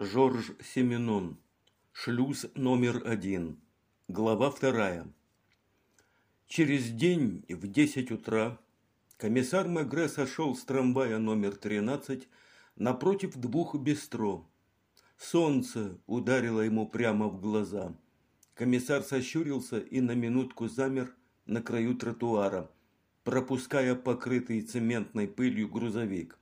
Жорж Семенон. Шлюз номер один. Глава вторая. Через день в десять утра комиссар Мегре сошел с трамвая номер 13 напротив двух бистро. Солнце ударило ему прямо в глаза. Комиссар сощурился и на минутку замер на краю тротуара, пропуская покрытый цементной пылью грузовик.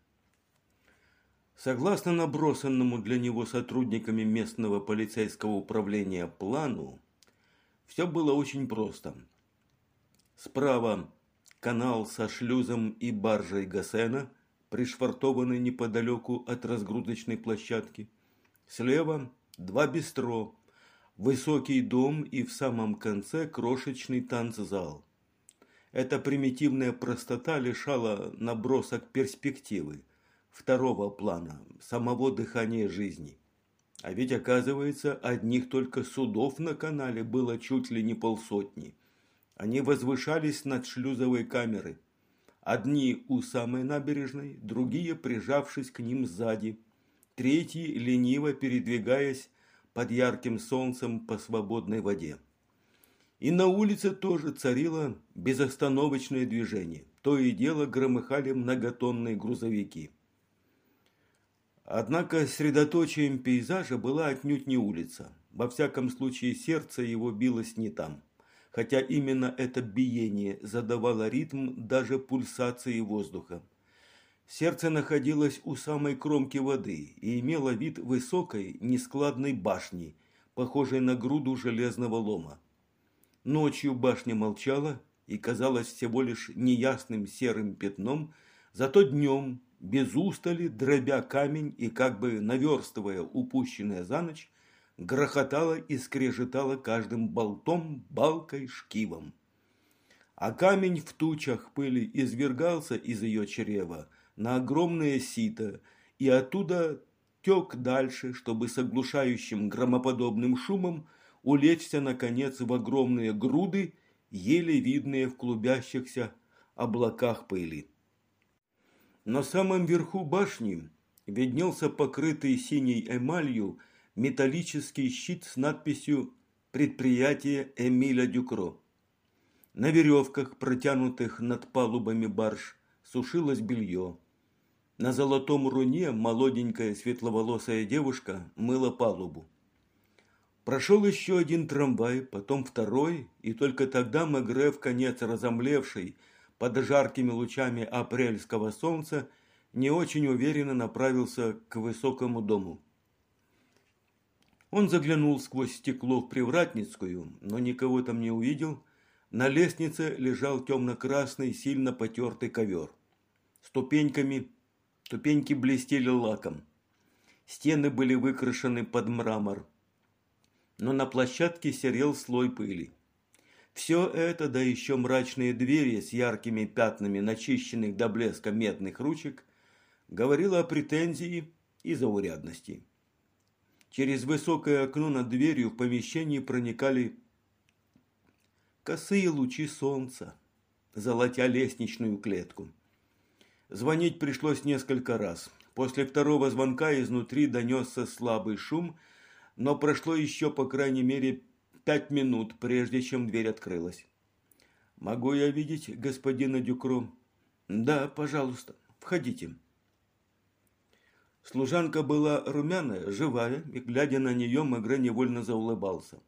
Согласно набросанному для него сотрудниками местного полицейского управления плану, все было очень просто. Справа канал со шлюзом и баржей Гасена, пришвартованный неподалеку от разгрузочной площадки. Слева два бистро, высокий дом и в самом конце крошечный танцзал. Эта примитивная простота лишала набросок перспективы – второго плана, самого дыхания жизни. А ведь, оказывается, одних только судов на канале было чуть ли не полсотни. Они возвышались над шлюзовой камерой. Одни у самой набережной, другие прижавшись к ним сзади, третьи лениво передвигаясь под ярким солнцем по свободной воде. И на улице тоже царило безостановочное движение. То и дело громыхали многотонные грузовики. Однако средоточием пейзажа была отнюдь не улица. Во всяком случае, сердце его билось не там. Хотя именно это биение задавало ритм даже пульсации воздуха. Сердце находилось у самой кромки воды и имело вид высокой, нескладной башни, похожей на груду железного лома. Ночью башня молчала и казалась всего лишь неясным серым пятном, зато днем без устали, дробя камень и как бы наверстывая упущенное за ночь, грохотала и скрежетала каждым болтом, балкой, шкивом. А камень в тучах пыли извергался из ее чрева на огромное сито и оттуда тек дальше, чтобы с оглушающим громоподобным шумом улечься, наконец, в огромные груды, еле видные в клубящихся облаках пыли. На самом верху башни виднелся покрытый синей эмалью металлический щит с надписью «Предприятие Эмиля Дюкро». На веревках, протянутых над палубами барж, сушилось белье. На золотом руне молоденькая светловолосая девушка мыла палубу. Прошел еще один трамвай, потом второй, и только тогда Мегре, в конец разомлевший, под жаркими лучами апрельского солнца не очень уверенно направился к высокому дому. Он заглянул сквозь стекло в Привратницкую, но никого там не увидел. На лестнице лежал темно-красный, сильно потертый ковер. Ступеньками, ступеньки блестели лаком. Стены были выкрашены под мрамор, но на площадке серел слой пыли. Все это, да еще мрачные двери с яркими пятнами начищенных до блеска медных ручек, говорило о претензии и заурядности. Через высокое окно над дверью в помещении проникали косые лучи солнца, золотя лестничную клетку. Звонить пришлось несколько раз. После второго звонка изнутри донесся слабый шум, но прошло еще, по крайней мере, пять минут, прежде чем дверь открылась. «Могу я видеть господина Дюкро?» «Да, пожалуйста, входите». Служанка была румяная, живая, и, глядя на нее, Магре невольно заулыбался.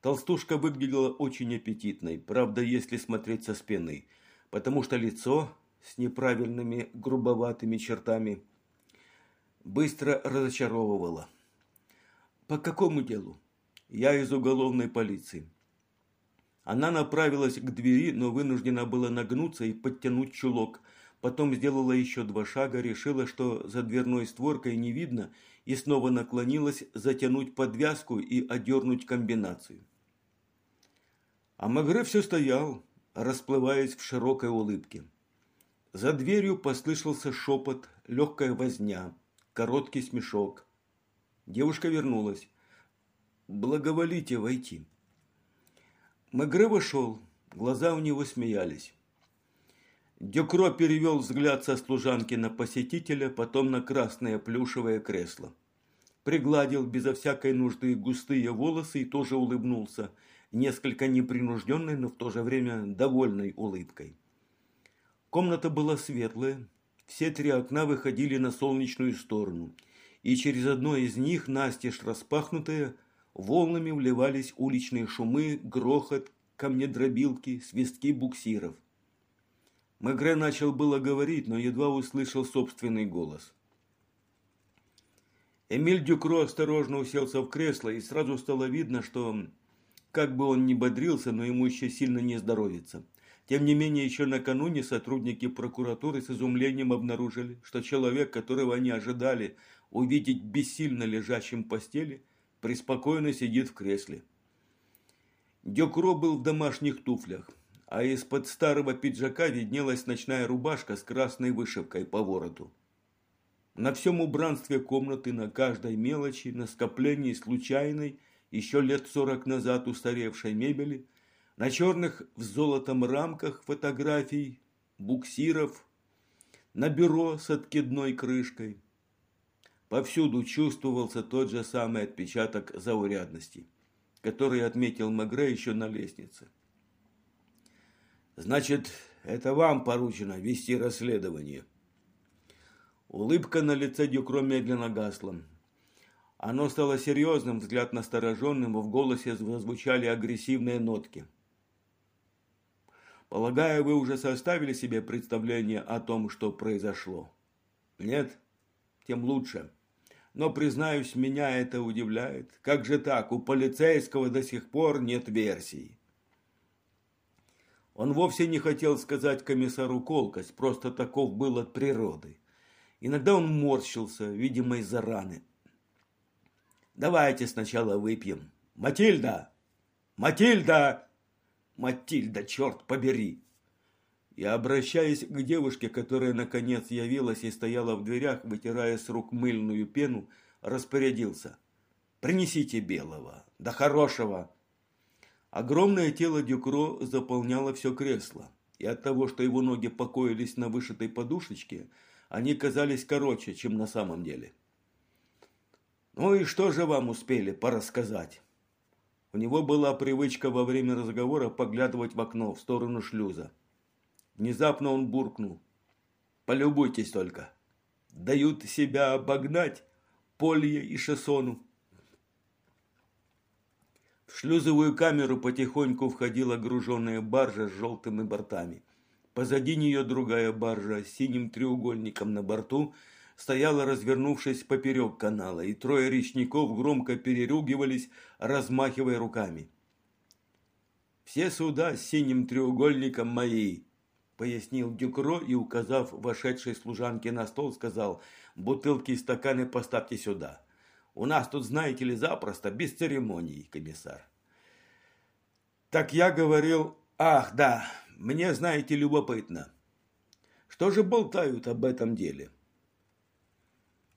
Толстушка выглядела очень аппетитной, правда, если смотреть со спины, потому что лицо с неправильными грубоватыми чертами быстро разочаровывало. «По какому делу?» Я из уголовной полиции. Она направилась к двери, но вынуждена была нагнуться и подтянуть чулок. Потом сделала еще два шага, решила, что за дверной створкой не видно, и снова наклонилась затянуть подвязку и одернуть комбинацию. А Магре все стоял, расплываясь в широкой улыбке. За дверью послышался шепот, легкая возня, короткий смешок. Девушка вернулась благоволите войти». Мегре вошел, глаза у него смеялись. Дюкро перевел взгляд со служанки на посетителя, потом на красное плюшевое кресло. пригладил безо всякой нужды густые волосы и тоже улыбнулся, несколько непринужденной, но в то же время довольной улыбкой. Комната была светлая, все три окна выходили на солнечную сторону, и через одно из них, настежь распахнутое, волнами вливались уличные шумы, грохот, камнедробилки, свистки буксиров. Мегре начал было говорить, но едва услышал собственный голос. Эмиль Дюкро осторожно уселся в кресло, и сразу стало видно, что, как бы он ни бодрился, но ему еще сильно не здоровится. Тем не менее, еще накануне сотрудники прокуратуры с изумлением обнаружили, что человек, которого они ожидали увидеть бессильно лежащим в постели, преспокойно сидит в кресле. Дюкро был в домашних туфлях, а из-под старого пиджака виднелась ночная рубашка с красной вышивкой по вороту. На всем убранстве комнаты, на каждой мелочи, на скоплении случайной, еще лет сорок назад устаревшей мебели, на черных в золотом рамках фотографий, буксиров, на бюро с откидной крышкой. Повсюду чувствовался тот же самый отпечаток заурядности, который отметил Магре еще на лестнице. «Значит, это вам поручено вести расследование», Улыбка на лице Дюкро медленно гасла. Оно стало серьезным, взгляд настороженным, в голосе зазвучали агрессивные нотки. Полагаю, вы уже составили себе представление о том, что произошло? Нет? Тем лучше. Но, признаюсь, меня это удивляет. Как же так? У полицейского до сих пор нет версий. Он вовсе не хотел сказать комиссару колкость, просто таков был от природы. Иногда он морщился, видимо, из-за раны. «Давайте сначала выпьем. Матильда! Матильда! Матильда, черт побери!» И, обращаясь к девушке, которая наконец явилась и стояла в дверях, вытирая с рук мыльную пену, распорядился. «Принесите белого, да хорошего!» Огромное тело Дюкро заполняло все кресло, и от того, что его ноги покоились на вышитой подушечке, они казались короче, чем на самом деле. «Ну и что же вам успели порассказать?» У него была привычка во время разговора поглядывать в окно в сторону шлюза. Внезапно он буркнул. «Полюбуйтесь только. Дают себя обогнать Полье и Шессону». В шлюзовую камеру потихоньку входила груженная баржа с желтыми бортами. Позади нее другая баржа с синим треугольником на борту стояла, развернувшись поперек канала, и трое речников громко переругивались, размахивая руками. «Все суда с синим треугольником мои», – пояснил Дюкро и, указав вошедшей служанке на стол, сказал, «бутылки и стаканы поставьте сюда. У нас тут, знаете ли, запросто, без церемоний, комиссар». «Так я говорил, ах, да, мне, знаете, любопытно. Что же болтают об этом деле?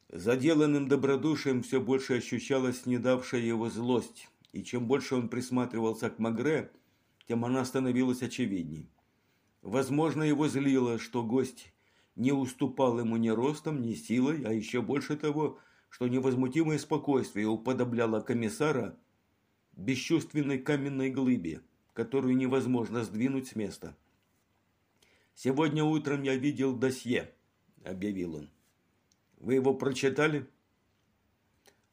Заделанным добродушием все больше ощущалась недавшая его злость, и чем больше он присматривался к Магре, тем она становилась очевидней. Возможно, его злило, что гость не уступал ему ни ростом, ни силой, а еще больше того, что невозмутимое спокойствие уподобляло комиссара бесчувственной каменной глыбе которую невозможно сдвинуть с места. «Сегодня утром я видел досье», – объявил он. «Вы его прочитали?»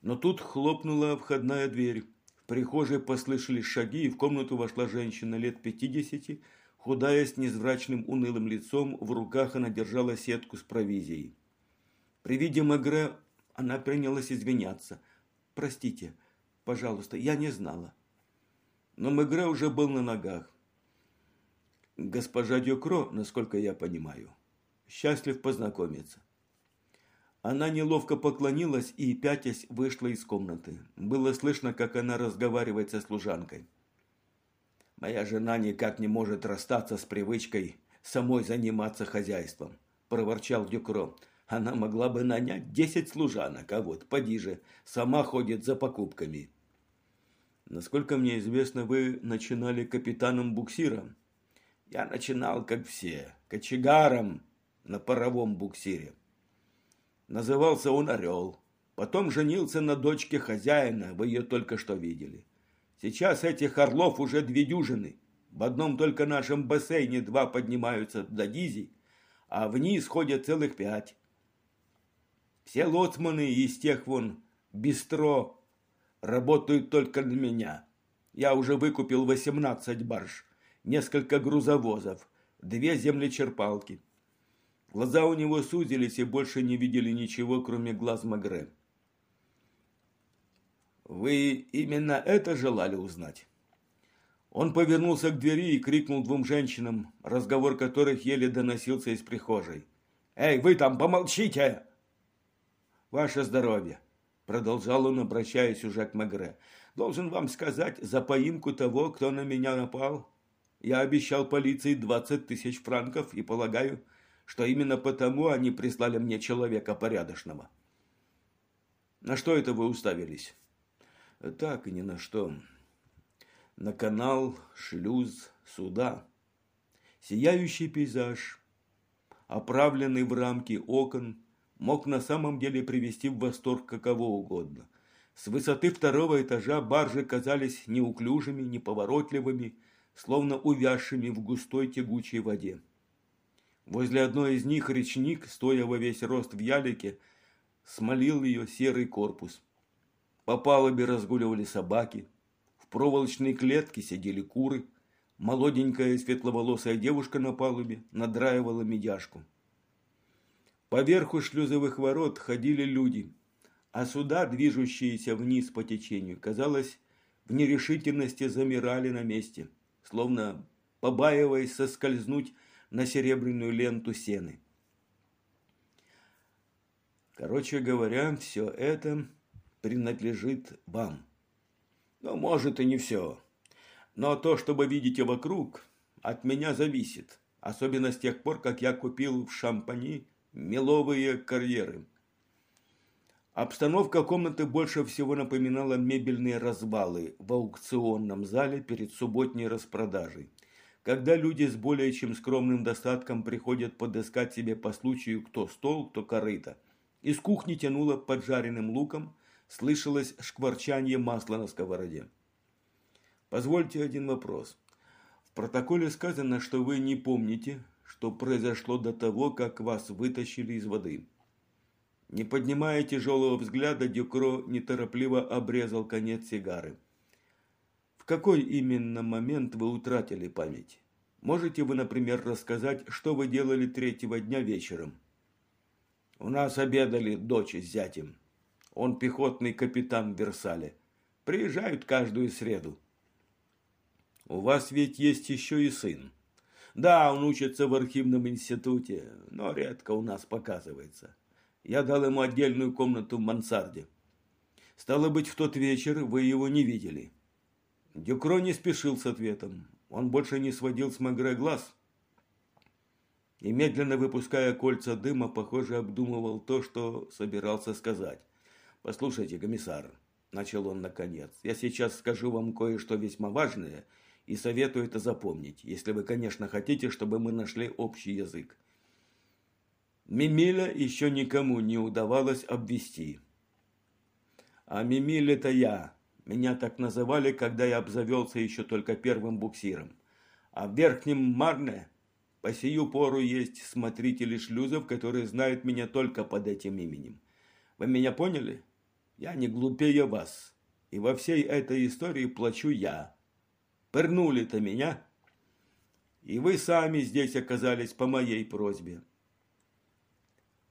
Но тут хлопнула входная дверь. В прихожей послышались шаги, и в комнату вошла женщина лет пятидесяти, худая, с незврачным унылым лицом, в руках она держала сетку с провизией. При виде Мегре она принялась извиняться. «Простите, пожалуйста, я не знала» но Мегре уже был на ногах. Госпожа Дюкро, насколько я понимаю, счастлив познакомиться. Она неловко поклонилась и, пятясь, вышла из комнаты. Было слышно, как она разговаривает со служанкой. «Моя жена никак не может расстаться с привычкой самой заниматься хозяйством», – проворчал Дюкро. «Она могла бы нанять десять служанок, а вот, поди же, сама ходит за покупками». Насколько мне известно, вы начинали капитаном буксира. Я начинал, как все, кочегаром на паровом буксире. Назывался он «Орел». Потом женился на дочке хозяина, вы ее только что видели. Сейчас этих орлов уже две дюжины. В одном только нашем бассейне два поднимаются до Дизи, а вниз ходят целых пять. Все лоцманы из тех вон бистро работают только на меня. Я уже выкупил 18 барж, несколько грузовозов, две землечерпалки. Глаза у него сузились и больше не видели ничего, кроме глаз Магре. «Вы именно это желали узнать?» Он повернулся к двери и крикнул двум женщинам, разговор которых еле доносился из прихожей. «Эй, вы там, помолчите!» «Ваше здоровье!» Продолжал он, обращаясь уже к Магре. «Должен вам сказать за поимку того, кто на меня напал. Я обещал полиции двадцать тысяч франков и полагаю, что именно потому они прислали мне человека порядочного». «На что это вы уставились?» «Так и ни на что на канал, шлюз, суда. Сияющий пейзаж, оправленный в рамки окон, мог на самом деле привести в восторг какого угодно. С высоты второго этажа баржи казались неуклюжими, неповоротливыми, словно увязшими в густой тягучей воде. Возле одной из них речник, стоя во весь рост в ялике, смолил ее серый корпус. По палубе разгуливали собаки, проволочной клетке сидели куры. Молоденькая светловолосая девушка на палубе надраивала медяшку. Поверху шлюзовых ворот ходили люди, а суда, движущиеся вниз по течению, казалось, в нерешительности замирали на месте, словно побаиваясь соскользнуть на серебряную ленту сены. Короче говоря, все это принадлежит вам. Ну, может, и не все. Но то, что вы видите вокруг, от меня зависит. Особенно с тех пор, как я купил в Шампани меловые карьеры. Обстановка комнаты больше всего напоминала мебельные развалы в аукционном зале перед субботней распродажей. Когда люди с более чем скромным достатком приходят подыскать себе по случаю кто стол, кто корыто. Из кухни тянуло поджаренным луком, слышалось шкварчание масла на сковороде. Позвольте один вопрос. В протоколе сказано, что вы не помните, что произошло до того, как вас вытащили из воды. Не поднимая тяжелого взгляда, Дюкро неторопливо обрезал конец сигары. В какой именно момент вы утратили память? Можете вы, например, рассказать, что вы делали третьего дня вечером? У нас обедали дочь с зятем. Он пехотный капитан в Версале. Приезжают каждую среду. У вас ведь есть еще и сын. Да, он учится в архивном институте, но редко у нас показывается. Я дал ему отдельную комнату в мансарде. Стало быть, в тот вечер вы его не видели. Дюкро не спешил с ответом. Он больше не сводил с Магре глаз. И медленно выпуская кольца дыма, похоже, обдумывал то, что собирался сказать. «Послушайте, комиссар», – начал он наконец, – «я сейчас скажу вам кое-что весьма важное и советую это запомнить, если вы, конечно, хотите, чтобы мы нашли общий язык». Мимиля еще никому не удавалось обвести. А Мимиль это я. Меня так называли, когда я обзавелся еще только первым буксиром. А в Верхнем Марне по сию пору есть смотрители шлюзов, которые знают меня только под этим именем. Вы меня поняли? Я не глупее вас, и во всей этой истории плачу я. Пырнули-то меня, и вы сами здесь оказались по моей просьбе.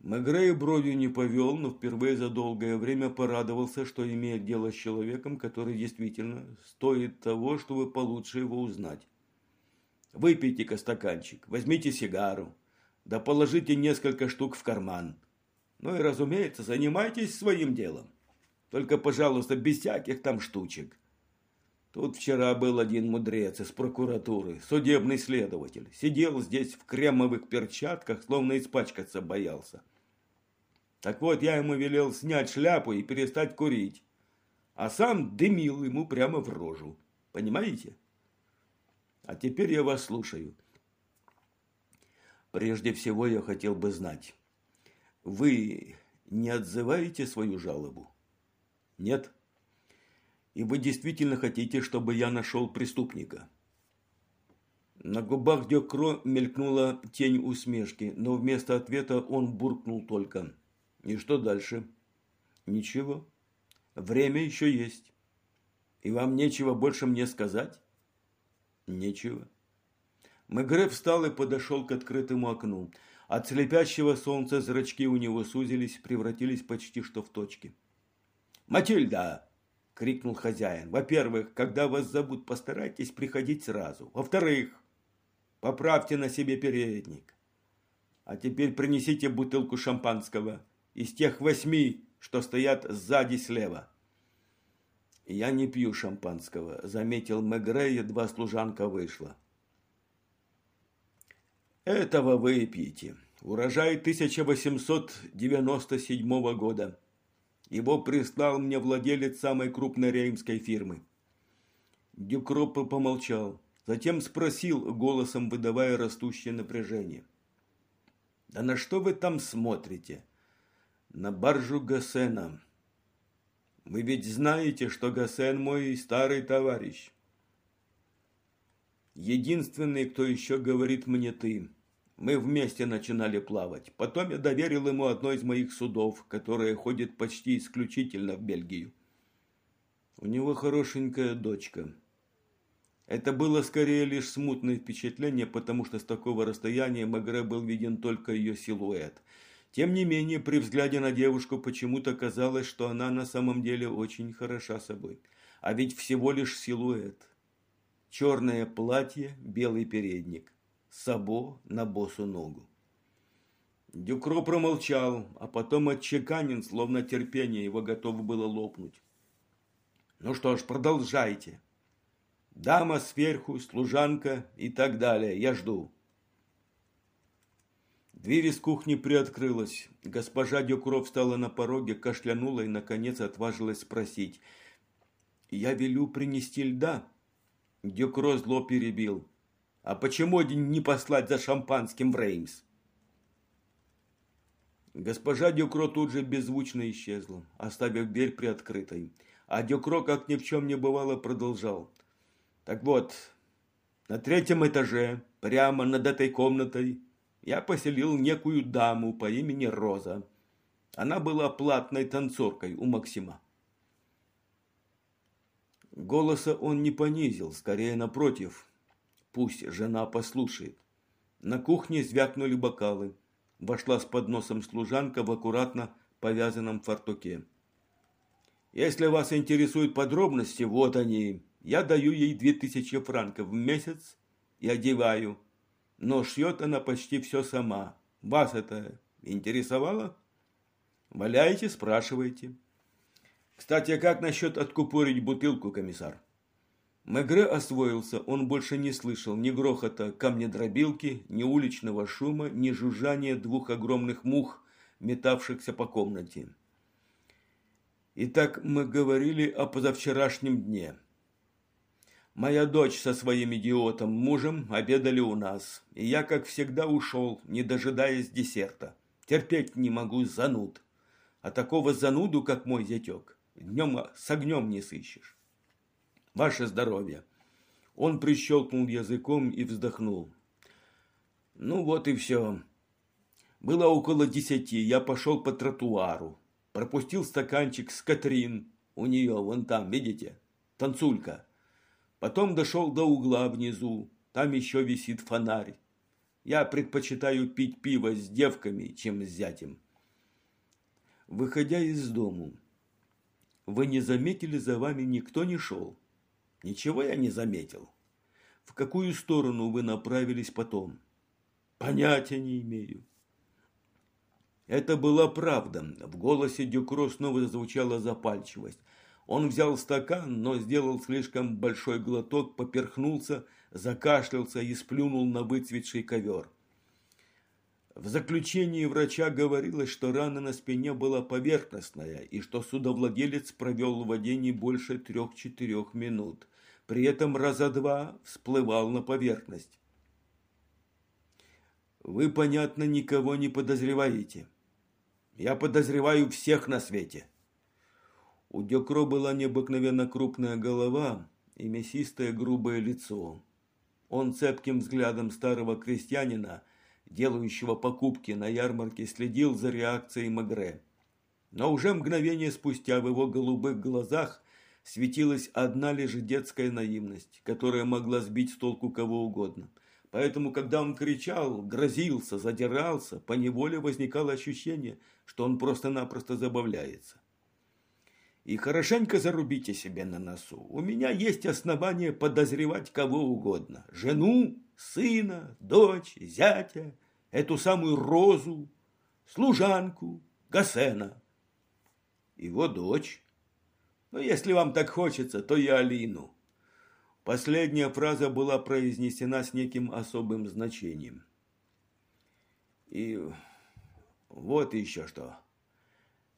Мегрей бровью не повел, но впервые за долгое время порадовался, что имеет дело с человеком, который действительно стоит того, чтобы получше его узнать. Выпейте-ка стаканчик, возьмите сигару, да положите несколько штук в карман. Ну и, разумеется, занимайтесь своим делом. Только, пожалуйста, без всяких там штучек. Тут вчера был один мудрец из прокуратуры, судебный следователь. Сидел здесь в кремовых перчатках, словно испачкаться боялся. Так вот, я ему велел снять шляпу и перестать курить. А сам дымил ему прямо в рожу. Понимаете? А теперь я вас слушаю. Прежде всего я хотел бы знать. Вы не отзываете свою жалобу? Нет? И вы действительно хотите, чтобы я нашел преступника? На губах Дёкро мелькнула тень усмешки, но вместо ответа он буркнул только. И что дальше? Ничего. Время еще есть. И вам нечего больше мне сказать? Нечего. Мегре встал и подошел к открытому окну. От слепящего солнца зрачки у него сузились, превратились почти что в точки. «Матильда!» – крикнул хозяин. «Во-первых, когда вас зовут, постарайтесь приходить сразу. Во-вторых, Поправьте на себе передник. А теперь принесите бутылку шампанского из тех восьми, что стоят сзади слева. Я не пью шампанского, заметил Мегре, едва служанка вышла. Этого выпьете. Урожай 1897 года. Его прислал мне владелец самой крупной реймской фирмы. Дюкроп помолчал. Затем спросил, голосом выдавая растущее напряжение. «Да на что вы там смотрите?» «На баржу Гасена. Вы ведь знаете, что Гасен мой старый товарищ. Единственный, кто еще говорит мне ты. Мы вместе начинали плавать. Потом я доверил ему одно из моих судов, которое ходит почти исключительно в Бельгию. У него хорошенькая дочка. Это было скорее лишь смутное впечатление, потому что с такого расстояния Мегре был виден только ее силуэт. Тем не менее, при взгляде на девушку почему-то казалось, что она на самом деле очень хороша собой. А ведь всего лишь силуэт. Черное платье, белый передник. Сабо на босу ногу. Дюкро промолчал, а потом отчеканен, словно терпение его готово было лопнуть. «Ну что ж, продолжайте», Дама сверху, служанка и так далее. Я жду. Дверь из кухни приоткрылась. Госпожа Дюкро встала на пороге, кашлянула и, наконец, отважилась спросить. «Я велю принести льда?» Дюкро зло перебил. «А почему не послать за шампанским в Реймс?» Госпожа Дюкро тут же беззвучно исчезла, оставив дверь приоткрытой. А Дюкро, как ни в чем не бывало, продолжал. Так вот, на третьем этаже, прямо над этой комнатой, я поселил некую даму по имени Роза. Она была платной танцоркой у Максима. Голоса он не понизил, скорее напротив. Пусть жена послушает. На кухне звякнули бокалы. Вошла с подносом служанка в аккуратно повязанном фартуке. Если вас интересуют подробности, вот они. Я даю ей две тысячи франков в месяц и одеваю. Но шьет она почти все сама. Вас это интересовало? Валяйте, спрашивайте. Кстати, а как насчет откупорить бутылку, комиссар? Мегре освоился, он больше не слышал ни грохота камнедробилки, ни уличного шума, ни жужжания двух огромных мух, метавшихся по комнате. Итак, мы говорили о позавчерашнем дне. Моя дочь со своим идиотом мужем обедали у нас, и я, как всегда, ушел, не дожидаясь десерта. Терпеть не могу зануд. А такого зануду, как мой зятек, днем с огнем не сыщешь. Ваше здоровье. Он прищелкнул языком и вздохнул. Ну вот и все. Было около десяти, я пошел по тротуару. Пропустил стаканчик с Катрин. У нее вон там, видите, танцулька. Потом дошел до угла внизу, там еще висит фонарь. Я предпочитаю пить пиво с девками, чем с зятем. Выходя из дому, вы не заметили, за вами никто не шел? Ничего я не заметил. В какую сторону вы направились потом? Понятия не имею. Это была правда. В голосе Дюкро снова зазвучала запальчивость. Он взял стакан, но сделал слишком большой глоток, поперхнулся, закашлялся и сплюнул на выцветший ковер. В заключении врача говорилось, что рана на спине была поверхностная и что судовладелец провел в воде не больше трех-четырех минут. При этом раза два всплывал на поверхность. Вы, понятно, никого не подозреваете. Я подозреваю всех на свете. У Дюкро была необыкновенно крупная голова и мясистое грубое лицо. Он цепким взглядом старого крестьянина, делающего покупки на ярмарке, следил за реакцией Магре. Но уже мгновение спустя в его голубых глазах светилась одна лишь детская наивность, которая могла сбить с толку кого угодно. Поэтому, когда он кричал, грозился, задирался, поневоле возникало ощущение, что он просто-напросто забавляется. И хорошенько зарубите себе на носу. У меня есть основания подозревать кого угодно. Жену, сына, дочь, зятя, эту самую Розу, служанку, Гасена. Его дочь. Но если вам так хочется, то и Алину. Последняя фраза была произнесена с неким особым значением. И вот еще что.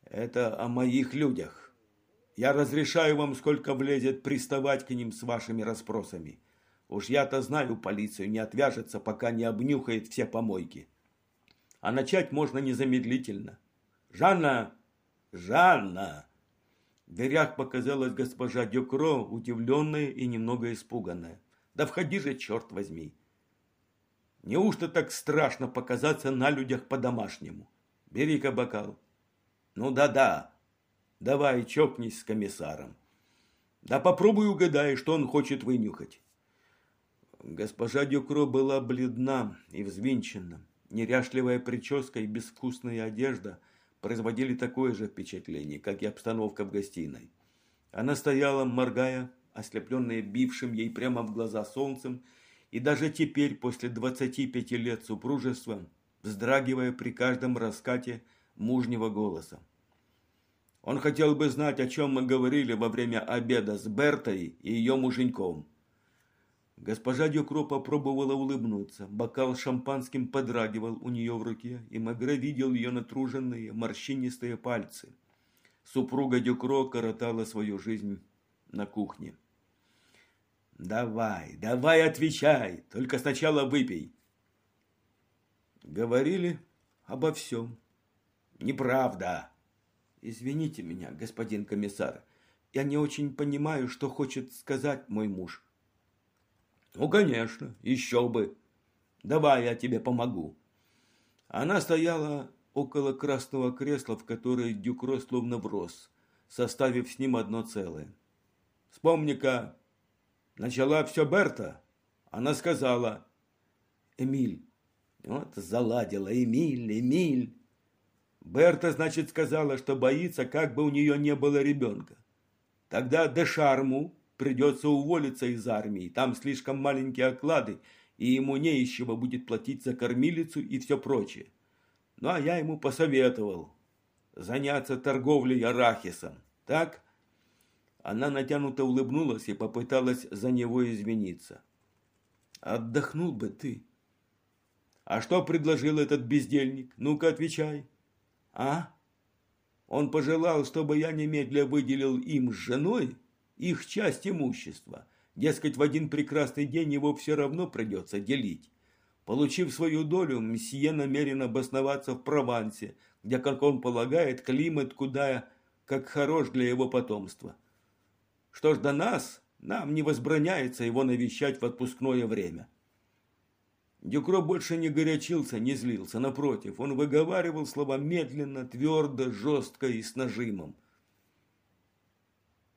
Это о моих людях. Я разрешаю вам, сколько влезет, приставать к ним с вашими расспросами. Уж я-то знаю, полицию не отвяжется, пока не обнюхает все помойки. А начать можно незамедлительно. Жанна! Жанна! Дверях показалась госпожа Дюкро, удивленная и немного испуганная. Да входи же, черт возьми! Неужто так страшно показаться на людях по-домашнему? Бери-ка бокал. Ну да-да, Давай, чокнись с комиссаром. Да попробуй угадай, что он хочет вынюхать. Госпожа Дюкро была бледна и взвинчена. Неряшливая прическа и безвкусная одежда производили такое же впечатление, как и обстановка в гостиной. Она стояла, моргая, ослепленная бившим ей прямо в глаза солнцем, и даже теперь, после 25 лет супружества, вздрагивая при каждом раскате мужнего голоса. Он хотел бы знать, о чем мы говорили во время обеда с Бертой и ее муженьком. Госпожа Дюкро попробовала улыбнуться. Бокал шампанским подрагивал у нее в руке, и Магре видел ее натруженные, морщинистые пальцы. Супруга Дюкро коротала свою жизнь на кухне. «Давай, давай отвечай, только сначала выпей». Говорили обо всем. «Неправда». Извините меня, господин комиссар. Я не очень понимаю, что хочет сказать мой муж. Ну, конечно, еще бы. Давай я тебе помогу. Она стояла около красного кресла, в которое Дюкро словно врос, составив с ним одно целое. Вспомни-ка, начала все Берта. Она сказала, Эмиль, вот заладила, Эмиль, Эмиль. Берта, значит, сказала, что боится, как бы у нее не было ребенка. Тогда Дешарму придется уволиться из армии, там слишком маленькие оклады, и ему не из чего будет платить за кормилицу и все прочее. Ну, а я ему посоветовал заняться торговлей арахисом, так? Она натянуто улыбнулась и попыталась за него извиниться. Отдохнул бы ты. А что предложил этот бездельник? Ну-ка, отвечай. А? Он пожелал, чтобы я немедля выделил им с женой их часть имущества. Дескать, в один прекрасный день его все равно придется делить. Получив свою долю, мсье намерен обосноваться в Провансе, где, как он полагает, климат куда как хорош для его потомства. Что ж до нас, нам не возбраняется его навещать в отпускное время. Дюкро больше не горячился, не злился. Напротив, он выговаривал слова медленно, твердо, жестко и с нажимом.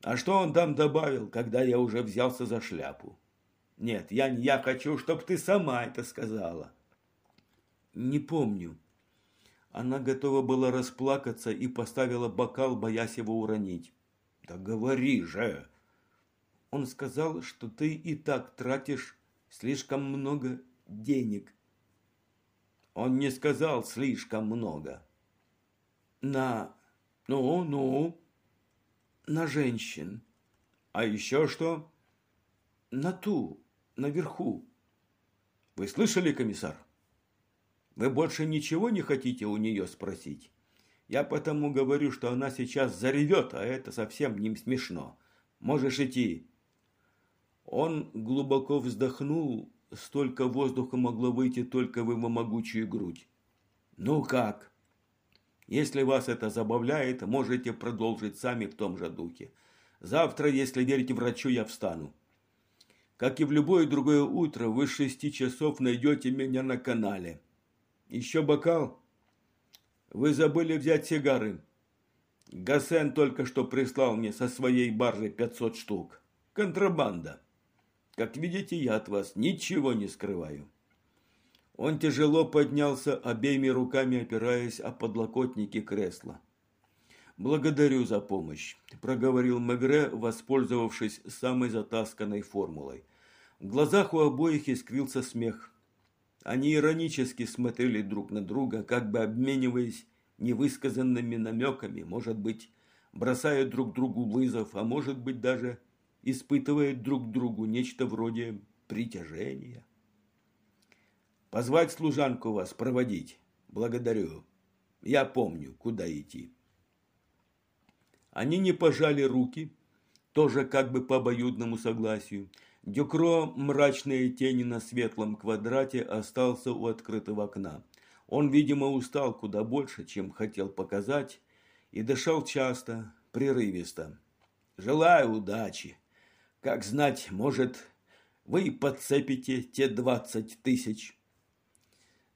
А что он там добавил, когда я уже взялся за шляпу? Нет, я, я хочу, чтобы ты сама это сказала. Не помню. Она готова была расплакаться и поставила бокал, боясь его уронить. Да говори же! Он сказал, что ты и так тратишь слишком много денег. Он не сказал слишком много. На... Ну, ну... На женщин. А еще что? На ту, наверху. Вы слышали, комиссар? Вы больше ничего не хотите у нее спросить? Я потому говорю, что она сейчас заревет, а это совсем не смешно. Можешь идти. Он глубоко вздохнул столько воздуха могло выйти только в его могучую грудь. «Ну как?» Если вас это забавляет, можете продолжить сами в том же духе. Завтра, если верите врачу, я встану. Как и в любое другое утро, вы с шести часов найдете меня на канале. Еще бокал? Вы забыли взять сигары. Гасен только что прислал мне со своей баржи пятьсот штук. Контрабанда. Как видите, я от вас ничего не скрываю. Он тяжело поднялся, обеими руками опираясь о подлокотники кресла. «Благодарю за помощь», – проговорил Мегре, воспользовавшись самой затасканной формулой. В глазах у обоих искрился смех. Они иронически смотрели друг на друга, как бы обмениваясь невысказанными намеками, может быть, бросая друг другу вызов, а может быть, даже испытывая друг другу нечто вроде притяжения. Позвать служанку вас проводить. Благодарю. Я помню, куда идти. Они не пожали руки, тоже как бы по обоюдному согласию. Дюкро, мрачные тени на светлом квадрате, остался у открытого окна. Он, видимо, устал куда больше, чем хотел показать, и дышал часто, прерывисто. «Желаю удачи. Как знать, может, вы подцепите те двадцать тысяч».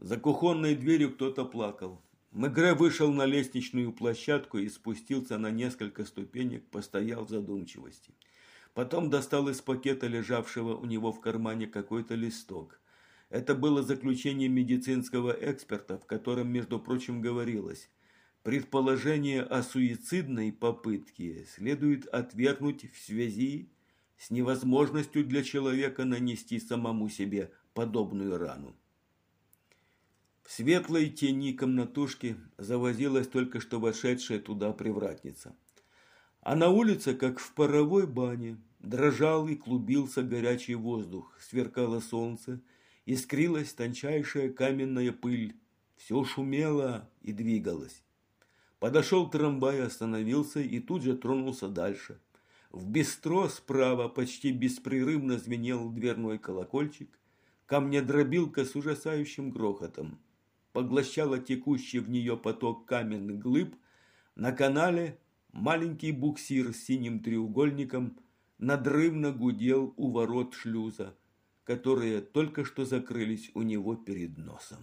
За кухонной дверью кто-то плакал. Мегре вышел на лестничную площадку и спустился на несколько ступенек, постоял в задумчивости. Потом достал из пакета, лежавшего у него в кармане, какой-то листок. Это было заключение медицинского эксперта, в котором, между прочим, говорилось Предположение о суицидной попытке следует отвергнуть в связи с невозможностью для человека нанести самому себе подобную рану. Светлой тени комнатушки завозилась только что вошедшая туда привратница. А на улице, как в паровой бане, дрожал и клубился горячий воздух, сверкало солнце, искрилась тончайшая каменная пыль, все шумело и двигалось. Подошел трамвай, остановился и тут же тронулся дальше. В бистро справа почти беспрерывно звенел дверной колокольчик, камнедробилка с ужасающим грохотом поглощала текущий в нее поток каменных глыб, на канале маленький буксир с синим треугольником надрывно гудел у ворот шлюза, которые только что закрылись у него перед носом.